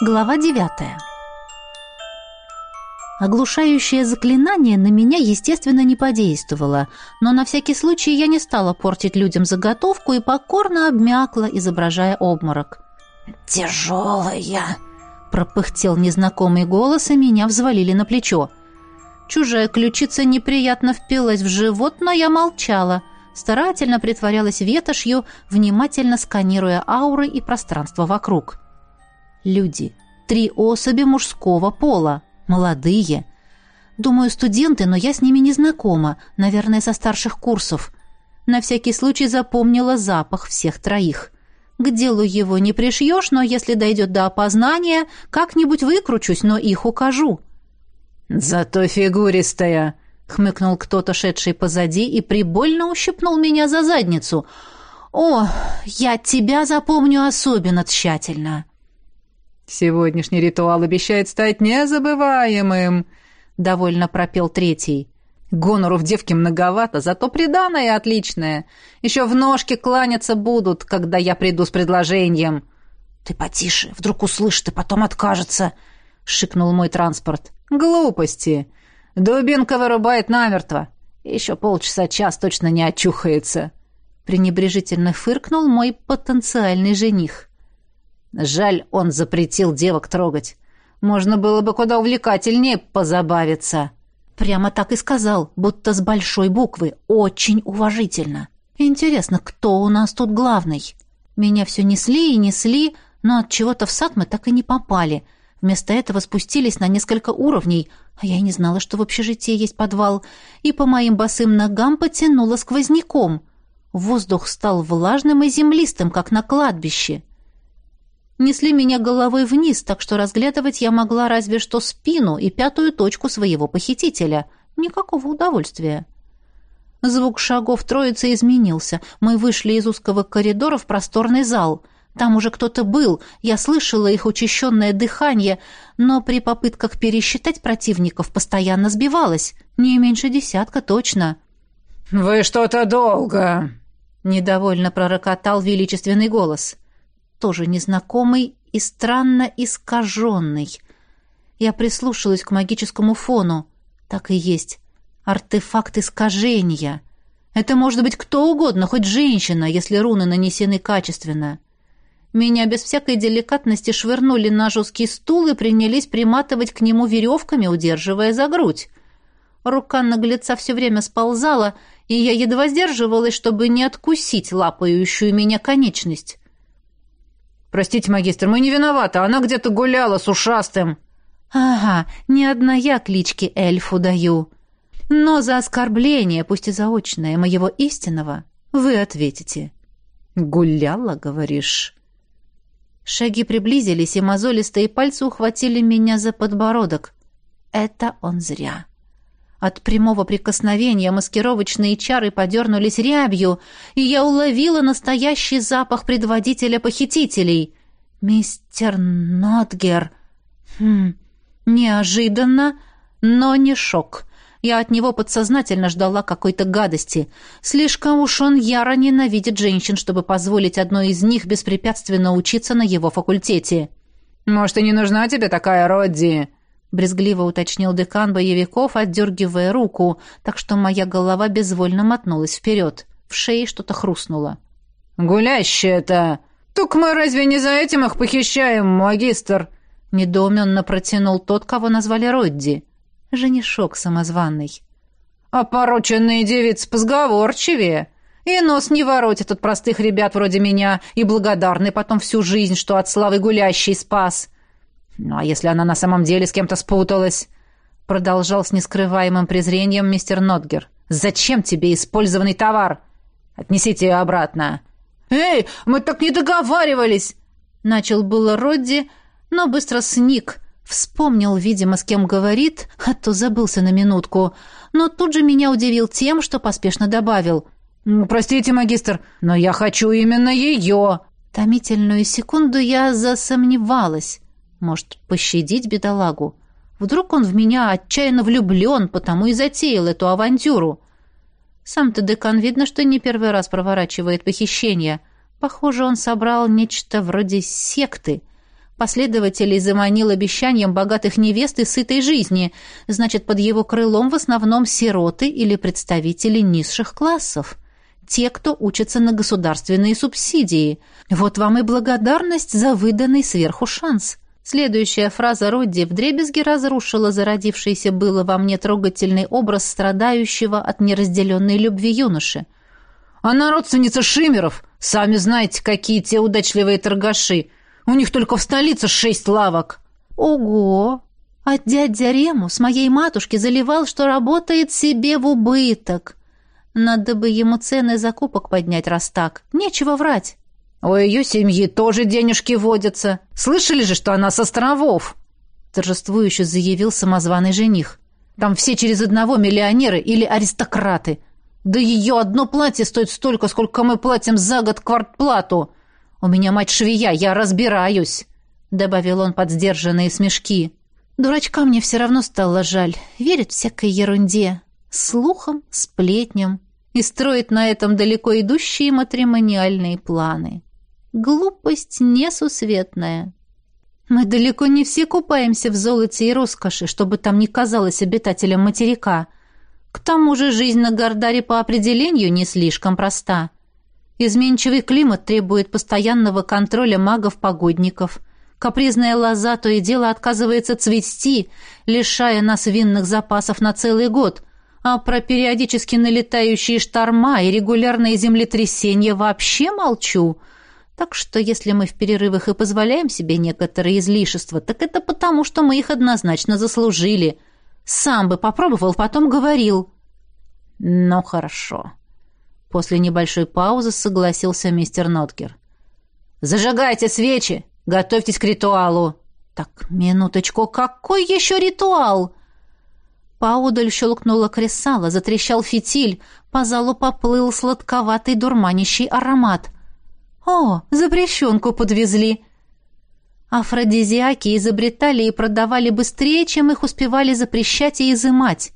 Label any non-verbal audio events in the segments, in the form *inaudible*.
Глава девятая. Оглушающее заклинание на меня, естественно, не подействовало, но на всякий случай я не стала портить людям заготовку и покорно обмякла, изображая обморок. «Тяжелая!» — пропыхтел незнакомый голос, и меня взвалили на плечо. Чужая ключица неприятно впилась в живот, но я молчала, старательно притворялась ветошью, внимательно сканируя ауры и пространство вокруг. Люди. Три особи мужского пола. Молодые. Думаю, студенты, но я с ними не знакома. Наверное, со старших курсов. На всякий случай запомнила запах всех троих. К делу его не пришьешь, но если дойдет до опознания, как-нибудь выкручусь, но их укажу. «Зато фигуристая!» — хмыкнул кто-то, шедший позади, и прибольно ущипнул меня за задницу. «О, я тебя запомню особенно тщательно!» «Сегодняшний ритуал обещает стать незабываемым», — довольно пропел третий. «Гонору в девке многовато, зато приданое отличное. Еще в ножке кланяться будут, когда я приду с предложением». «Ты потише, вдруг услышит и потом откажется», — шикнул мой транспорт. «Глупости. Дубинка вырубает намертво. Еще полчаса-час точно не очухается», — пренебрежительно фыркнул мой потенциальный жених. Жаль, он запретил девок трогать. Можно было бы куда увлекательнее позабавиться. Прямо так и сказал, будто с большой буквы, очень уважительно. Интересно, кто у нас тут главный? Меня все несли и несли, но от чего-то в сад мы так и не попали. Вместо этого спустились на несколько уровней, а я и не знала, что в общежитии есть подвал, и по моим босым ногам потянуло сквозняком. Воздух стал влажным и землистым, как на кладбище несли меня головой вниз, так что разглядывать я могла разве что спину и пятую точку своего похитителя. Никакого удовольствия. Звук шагов троицы изменился. Мы вышли из узкого коридора в просторный зал. Там уже кто-то был, я слышала их учащенное дыхание, но при попытках пересчитать противников постоянно сбивалась. Не меньше десятка точно. «Вы что-то долго!» — недовольно пророкотал величественный голос тоже незнакомый и странно искаженный. Я прислушалась к магическому фону. Так и есть. Артефакт искажения. Это может быть кто угодно, хоть женщина, если руны нанесены качественно. Меня без всякой деликатности швырнули на жесткий стул и принялись приматывать к нему веревками, удерживая за грудь. Рука наглеца все время сползала, и я едва сдерживалась, чтобы не откусить лапающую меня конечность. «Простите, магистр, мы не виноваты. Она где-то гуляла с ушастым». «Ага, не одна я клички эльфу даю. Но за оскорбление, пусть и заочное, моего истинного, вы ответите». «Гуляла, говоришь?» Шаги приблизились, и мозолистые пальцы ухватили меня за подбородок. Это он зря. От прямого прикосновения маскировочные чары подернулись рябью, и я уловила настоящий запах предводителя похитителей. Мистер Нотгер. Хм, неожиданно, но не шок. Я от него подсознательно ждала какой-то гадости. Слишком уж он яро ненавидит женщин, чтобы позволить одной из них беспрепятственно учиться на его факультете. «Может, и не нужна тебе такая Родди?» Брезгливо уточнил декан боевиков, отдергивая руку, так что моя голова безвольно мотнулась вперед. В шее что-то хрустнуло. «Гулящая-то! Тук мы разве не за этим их похищаем, магистр?» Недоуменно протянул тот, кого назвали Родди. Женишок самозванный. «А пороченные девицы позговорчивее!» И нос не воротит от простых ребят вроде меня, и благодарны потом всю жизнь, что от славы гулящий спас. «Ну а если она на самом деле с кем-то спуталась?» Продолжал с нескрываемым презрением мистер Нотгер. «Зачем тебе использованный товар? Отнесите ее обратно». «Эй, мы так не договаривались!» Начал было Родди, но быстро сник. Вспомнил, видимо, с кем говорит, а то забылся на минутку. Но тут же меня удивил тем, что поспешно добавил. «Простите, магистр, но я хочу именно ее!» Томительную секунду я засомневалась. Может, пощадить бедолагу? Вдруг он в меня отчаянно влюблен, потому и затеял эту авантюру. Сам-то декан видно, что не первый раз проворачивает похищение. Похоже, он собрал нечто вроде секты. Последователей заманил обещанием богатых невест и сытой жизни. Значит, под его крылом в основном сироты или представители низших классов. Те, кто учатся на государственные субсидии. Вот вам и благодарность за выданный сверху шанс. Следующая фраза Родди вдребезги разрушила зародившийся было во мне трогательный образ страдающего от неразделенной любви юноши. «Она родственница Шимеров. Сами знаете, какие те удачливые торгаши. У них только в столице шесть лавок». «Ого! А дядя Рему с моей матушки заливал, что работает себе в убыток. Надо бы ему цены закупок поднять, раз так. Нечего врать». У ее семьи тоже денежки водятся. Слышали же, что она с островов?» Торжествующе заявил самозваный жених. «Там все через одного миллионеры или аристократы. Да ее одно платье стоит столько, сколько мы платим за год квартплату. У меня мать швея, я разбираюсь», — добавил он под сдержанные смешки. «Дурачка мне все равно стало жаль. Верит всякой ерунде. Слухам, сплетням. И строит на этом далеко идущие матримониальные планы». Глупость несусветная. Мы далеко не все купаемся в золоте и роскоши, чтобы там не казалось обитателям материка. К тому же жизнь на Гордаре по определению не слишком проста. Изменчивый климат требует постоянного контроля магов-погодников. Капризная лоза то и дело отказывается цвести, лишая нас винных запасов на целый год, а про периодически налетающие шторма и регулярные землетрясения вообще молчу – так что если мы в перерывах и позволяем себе некоторые излишества, так это потому, что мы их однозначно заслужили. Сам бы попробовал, потом говорил. Ну, хорошо. После небольшой паузы согласился мистер Ноткер. «Зажигайте свечи! Готовьтесь к ритуалу!» «Так, минуточку, какой еще ритуал?» Поудаль щелкнула кресало, затрещал фитиль, по залу поплыл сладковатый дурманящий аромат — «О, запрещенку подвезли!» Афродизиаки изобретали и продавали быстрее, чем их успевали запрещать и изымать.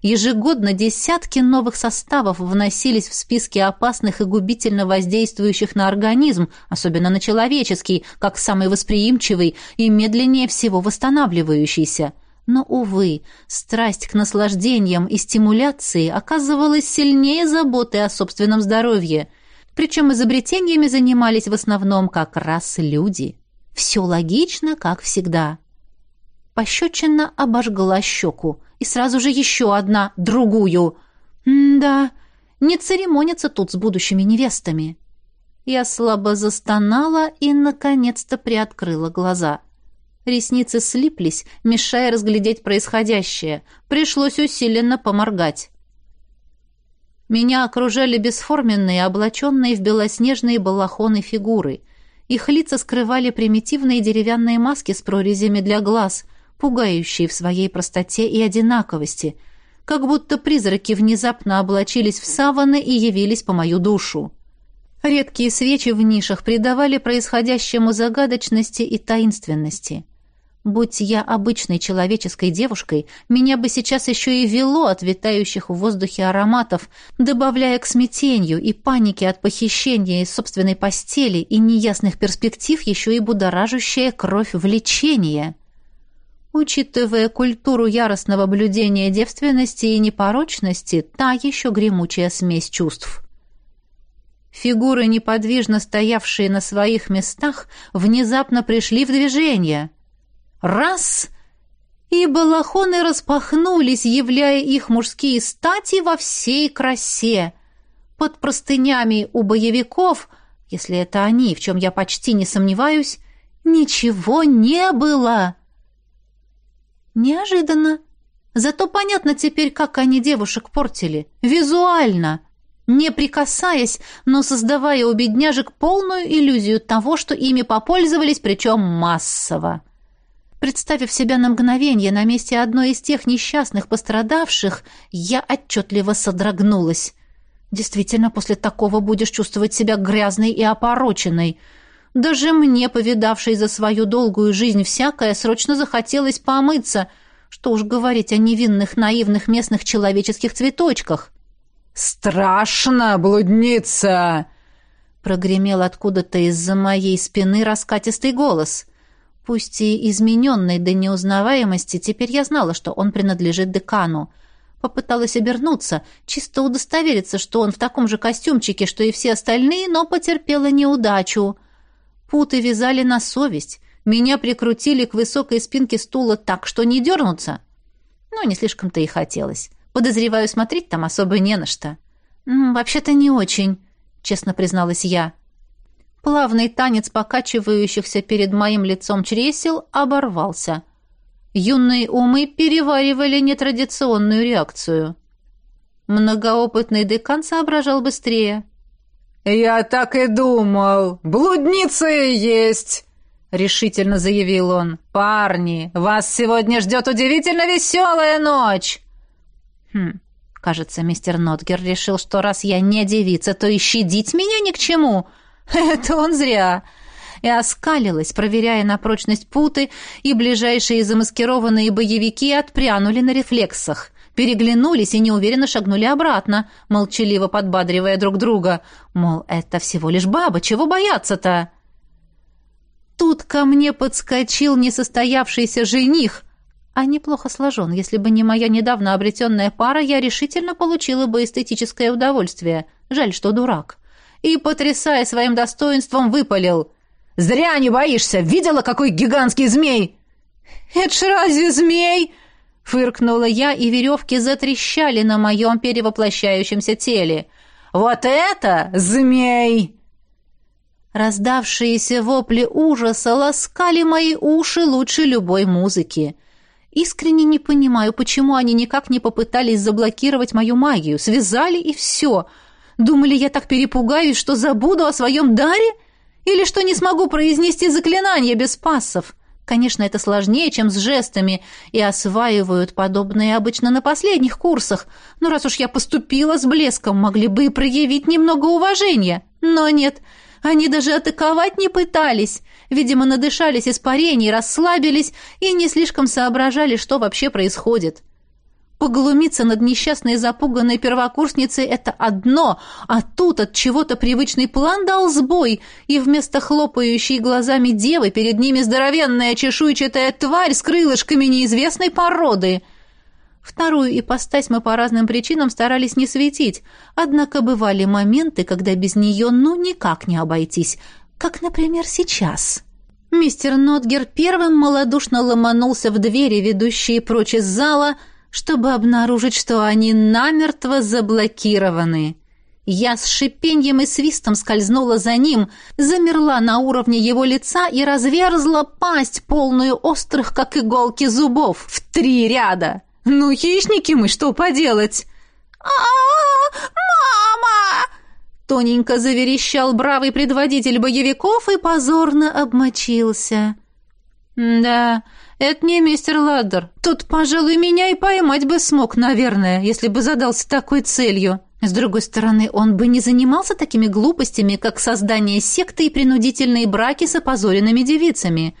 Ежегодно десятки новых составов вносились в списки опасных и губительно воздействующих на организм, особенно на человеческий, как самый восприимчивый и медленнее всего восстанавливающийся. Но, увы, страсть к наслаждениям и стимуляции оказывалась сильнее заботы о собственном здоровье – причем изобретениями занимались в основном как раз люди. Все логично, как всегда. Пощечина обожгла щеку. И сразу же еще одна, другую. М-да, не церемонится тут с будущими невестами. Я слабо застонала и, наконец-то, приоткрыла глаза. Ресницы слиплись, мешая разглядеть происходящее. Пришлось усиленно поморгать. Меня окружали бесформенные, облаченные в белоснежные балахоны фигуры. Их лица скрывали примитивные деревянные маски с прорезями для глаз, пугающие в своей простоте и одинаковости, как будто призраки внезапно облачились в саваны и явились по мою душу. Редкие свечи в нишах придавали происходящему загадочности и таинственности — Будь я обычной человеческой девушкой, меня бы сейчас еще и вело от витающих в воздухе ароматов, добавляя к смятению и панике от похищения из собственной постели и неясных перспектив еще и будоражащая кровь влечения. Учитывая культуру яростного блюдения девственности и непорочности, та еще гремучая смесь чувств. Фигуры, неподвижно стоявшие на своих местах, внезапно пришли в движение — Раз — и балахоны распахнулись, являя их мужские стати во всей красе. Под простынями у боевиков, если это они, в чем я почти не сомневаюсь, ничего не было. Неожиданно. Зато понятно теперь, как они девушек портили. Визуально. Не прикасаясь, но создавая у бедняжек полную иллюзию того, что ими попользовались, причем массово. Представив себя на мгновение на месте одной из тех несчастных пострадавших, я отчетливо содрогнулась. Действительно, после такого будешь чувствовать себя грязной и опороченной. Даже мне, повидавшей за свою долгую жизнь всякое, срочно захотелось помыться. Что уж говорить о невинных, наивных местных человеческих цветочках. «Страшно, блудница!» Прогремел откуда-то из-за моей спины раскатистый голос — Пусть и измененный до неузнаваемости, теперь я знала, что он принадлежит декану. Попыталась обернуться, чисто удостовериться, что он в таком же костюмчике, что и все остальные, но потерпела неудачу. Путы вязали на совесть. Меня прикрутили к высокой спинке стула так, что не дернуться. Но не слишком-то и хотелось. Подозреваю, смотреть там особо не на что. «Вообще-то не очень», — честно призналась я. Плавный танец покачивающихся перед моим лицом чресел оборвался. Юные умы переваривали нетрадиционную реакцию. Многоопытный декан соображал быстрее. «Я так и думал! Блудница есть!» — решительно заявил он. «Парни, вас сегодня ждет удивительно веселая ночь!» «Хм, кажется, мистер Нотгер решил, что раз я не девица, то и щадить меня ни к чему!» *laughs* Это он зря. И оскалилась, проверяя на прочность путы, и ближайшие замаскированные боевики отпрянули на рефлексах. Переглянулись и неуверенно шагнули обратно, молчаливо подбадривая друг друга. Мол, это всего лишь баба, чего бояться-то? Тут ко мне подскочил несостоявшийся жених, а неплохо сложен. Если бы не моя недавно обретенная пара, я решительно получила бы эстетическое удовольствие. Жаль, что дурак и, потрясая своим достоинством, выпалил. «Зря не боишься! Видела, какой гигантский змей?» «Это ж разве змей?» Фыркнула я, и веревки затрещали на моем перевоплощающемся теле. «Вот это змей!» Раздавшиеся вопли ужаса ласкали мои уши лучше любой музыки. Искренне не понимаю, почему они никак не попытались заблокировать мою магию. Связали и все — Думали, я так перепугаюсь, что забуду о своем даре? Или что не смогу произнести заклинание без пассов? Конечно, это сложнее, чем с жестами, и осваивают подобные обычно на последних курсах. Но раз уж я поступила с блеском, могли бы и проявить немного уважения. Но нет, они даже атаковать не пытались. Видимо, надышались испарений, расслабились и не слишком соображали, что вообще происходит. Поглумиться над несчастной запуганной первокурсницей — это одно, а тут от чего-то привычный план дал сбой, и вместо хлопающей глазами девы перед ними здоровенная чешуйчатая тварь с крылышками неизвестной породы. Вторую ипостась мы по разным причинам старались не светить, однако бывали моменты, когда без нее ну никак не обойтись, как, например, сейчас». Мистер Нотгер первым малодушно ломанулся в двери, ведущие прочь из зала — чтобы обнаружить, что они намертво заблокированы. Я с шипеньем и свистом скользнула за ним, замерла на уровне его лица и разверзла пасть, полную острых, как иголки, зубов, в три ряда. «Ну, хищники мы, что поделать?» а, мама!» Тоненько заверещал бравый предводитель боевиков и позорно обмочился. «Да, это не мистер Ладдер. Тут, пожалуй, меня и поймать бы смог, наверное, если бы задался такой целью. С другой стороны, он бы не занимался такими глупостями, как создание секты и принудительные браки с опозоренными девицами.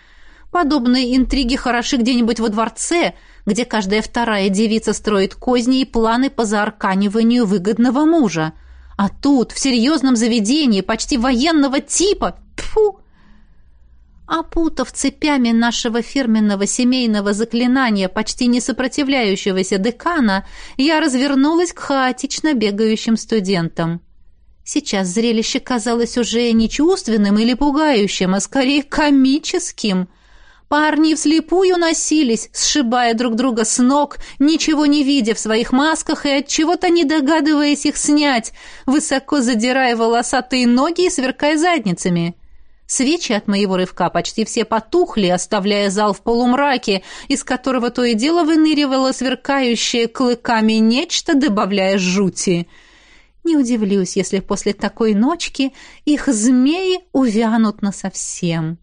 Подобные интриги хороши где-нибудь во дворце, где каждая вторая девица строит козни и планы по заарканиванию выгодного мужа. А тут, в серьезном заведении, почти военного типа... Тьфу! Опутав цепями нашего фирменного семейного заклинания, почти не сопротивляющегося декана, я развернулась к хаотично бегающим студентам. Сейчас зрелище казалось уже не чувственным или пугающим, а скорее комическим. Парни вслепую носились, сшибая друг друга с ног, ничего не видя в своих масках и от чего-то не догадываясь их снять, высоко задирая волосатые ноги и сверкая задницами. Свечи от моего рывка почти все потухли, оставляя зал в полумраке, из которого то и дело выныривало сверкающее клыками нечто, добавляя жути. Не удивлюсь, если после такой ночки их змеи увянут насовсем.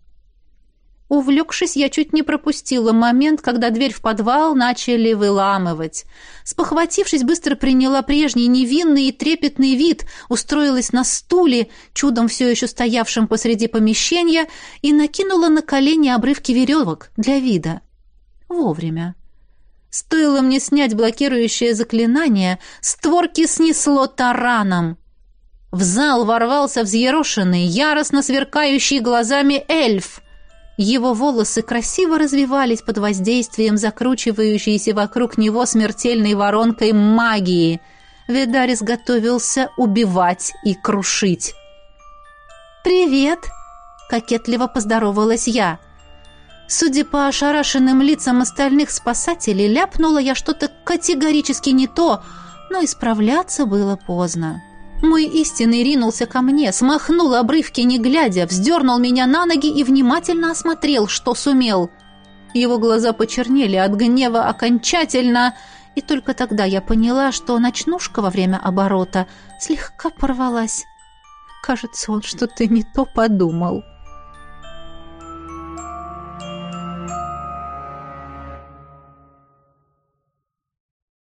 Увлекшись, я чуть не пропустила момент, когда дверь в подвал начали выламывать. Спохватившись, быстро приняла прежний невинный и трепетный вид, устроилась на стуле, чудом все еще стоявшем посреди помещения, и накинула на колени обрывки веревок для вида. Вовремя. Стоило мне снять блокирующее заклинание, створки снесло тараном. В зал ворвался взъерошенный, яростно сверкающий глазами эльф — Его волосы красиво развивались под воздействием закручивающейся вокруг него смертельной воронкой магии. Ведарис готовился убивать и крушить. «Привет!» — кокетливо поздоровалась я. Судя по ошарашенным лицам остальных спасателей, ляпнула я что-то категорически не то, но исправляться было поздно. Мой истинный ринулся ко мне, смахнул обрывки не глядя, вздернул меня на ноги и внимательно осмотрел, что сумел. Его глаза почернели от гнева окончательно, и только тогда я поняла, что ночнушка во время оборота слегка порвалась. Кажется, он что-то не то подумал.